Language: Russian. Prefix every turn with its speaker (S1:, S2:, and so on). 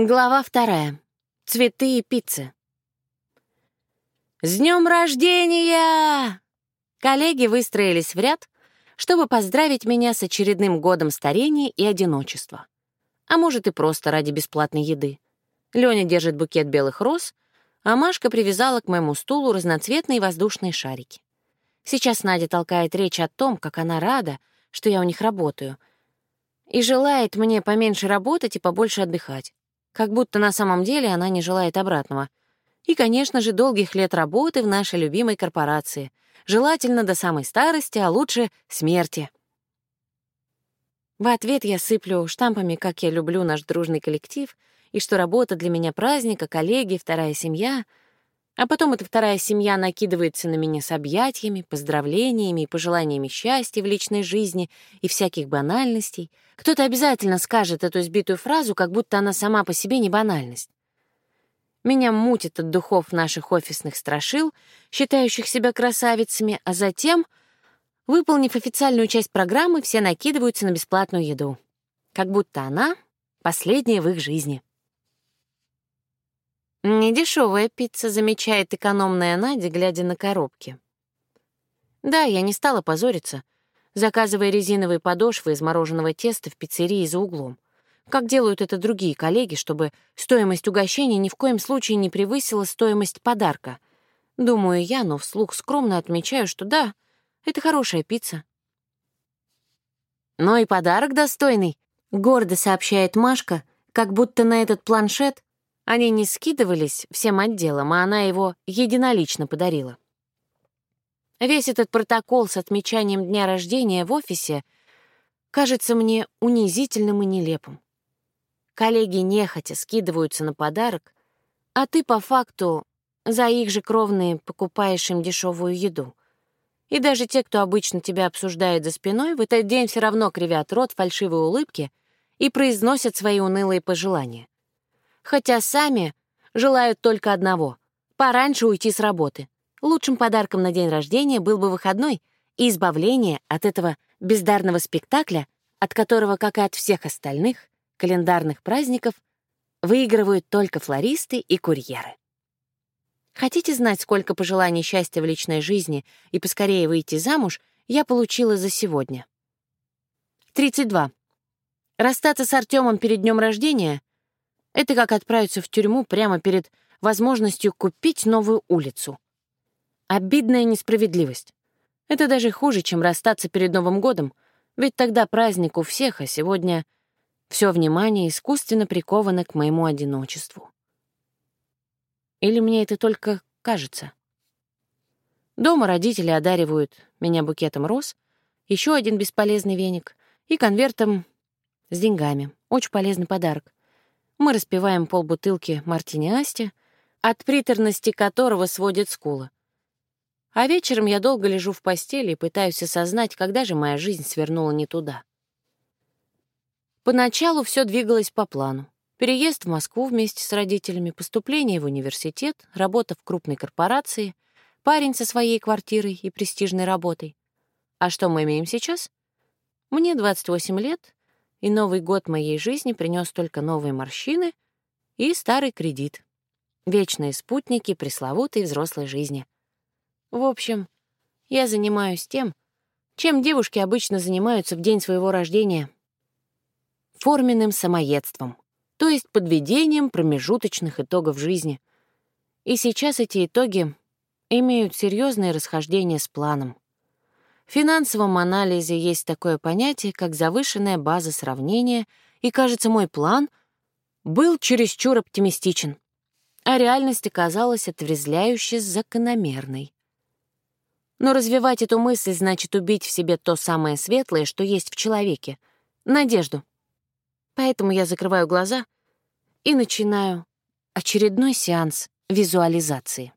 S1: Глава вторая. Цветы и пиццы. «С днем рождения!» Коллеги выстроились в ряд, чтобы поздравить меня с очередным годом старения и одиночества. А может, и просто ради бесплатной еды. Лёня держит букет белых роз, а Машка привязала к моему стулу разноцветные воздушные шарики. Сейчас Надя толкает речь о том, как она рада, что я у них работаю, и желает мне поменьше работать и побольше отдыхать как будто на самом деле она не желает обратного. И, конечно же, долгих лет работы в нашей любимой корпорации. Желательно до самой старости, а лучше смерти. В ответ я сыплю штампами, как я люблю наш дружный коллектив, и что работа для меня праздник, а коллеги — вторая семья — а потом эта вторая семья накидывается на меня с объятиями, поздравлениями и пожеланиями счастья в личной жизни и всяких банальностей. Кто-то обязательно скажет эту избитую фразу, как будто она сама по себе не банальность. Меня мутит от духов наших офисных страшил, считающих себя красавицами, а затем, выполнив официальную часть программы, все накидываются на бесплатную еду. Как будто она — последняя в их жизни. Недешевая пицца, замечает экономная Надя, глядя на коробки. Да, я не стала позориться, заказывая резиновые подошвы из мороженого теста в пиццерии за углом. Как делают это другие коллеги, чтобы стоимость угощения ни в коем случае не превысила стоимость подарка. Думаю я, но вслух скромно отмечаю, что да, это хорошая пицца. Но и подарок достойный, гордо сообщает Машка, как будто на этот планшет они не скидывались всем отделом, а она его единолично подарила. Весь этот протокол с отмечанием дня рождения в офисе кажется мне унизительным и нелепым. Коллеги нехотя скидываются на подарок, а ты по факту за их же кровные покупаешь им дешевую еду. И даже те, кто обычно тебя обсуждает за спиной, в этот день все равно кривят рот фальшивой улыбки и произносят свои унылые пожелания хотя сами желают только одного — пораньше уйти с работы. Лучшим подарком на день рождения был бы выходной и избавление от этого бездарного спектакля, от которого, как и от всех остальных календарных праздников, выигрывают только флористы и курьеры. Хотите знать, сколько пожеланий счастья в личной жизни и поскорее выйти замуж я получила за сегодня? 32. Расстаться с Артемом перед днем рождения это как отправиться в тюрьму прямо перед возможностью купить новую улицу. Обидная несправедливость. Это даже хуже, чем расстаться перед Новым годом, ведь тогда праздник у всех, а сегодня все внимание искусственно приковано к моему одиночеству. Или мне это только кажется? Дома родители одаривают меня букетом роз, еще один бесполезный веник и конвертом с деньгами. Очень полезный подарок. Мы распиваем полбутылки мартини Асти, от приторности которого сводит скулы. А вечером я долго лежу в постели и пытаюсь осознать, когда же моя жизнь свернула не туда. Поначалу все двигалось по плану. Переезд в Москву вместе с родителями, поступление в университет, работа в крупной корпорации, парень со своей квартирой и престижной работой. А что мы имеем сейчас? Мне 28 лет, и Новый год моей жизни принес только новые морщины и старый кредит. Вечные спутники пресловутой взрослой жизни. В общем, я занимаюсь тем, чем девушки обычно занимаются в день своего рождения. Форменным самоедством, то есть подведением промежуточных итогов жизни. И сейчас эти итоги имеют серьезные расхождения с планом. В финансовом анализе есть такое понятие, как завышенная база сравнения, и, кажется, мой план был чересчур оптимистичен, а реальность оказалась отврезляюще закономерной. Но развивать эту мысль значит убить в себе то самое светлое, что есть в человеке — надежду. Поэтому я закрываю глаза и начинаю очередной сеанс визуализации.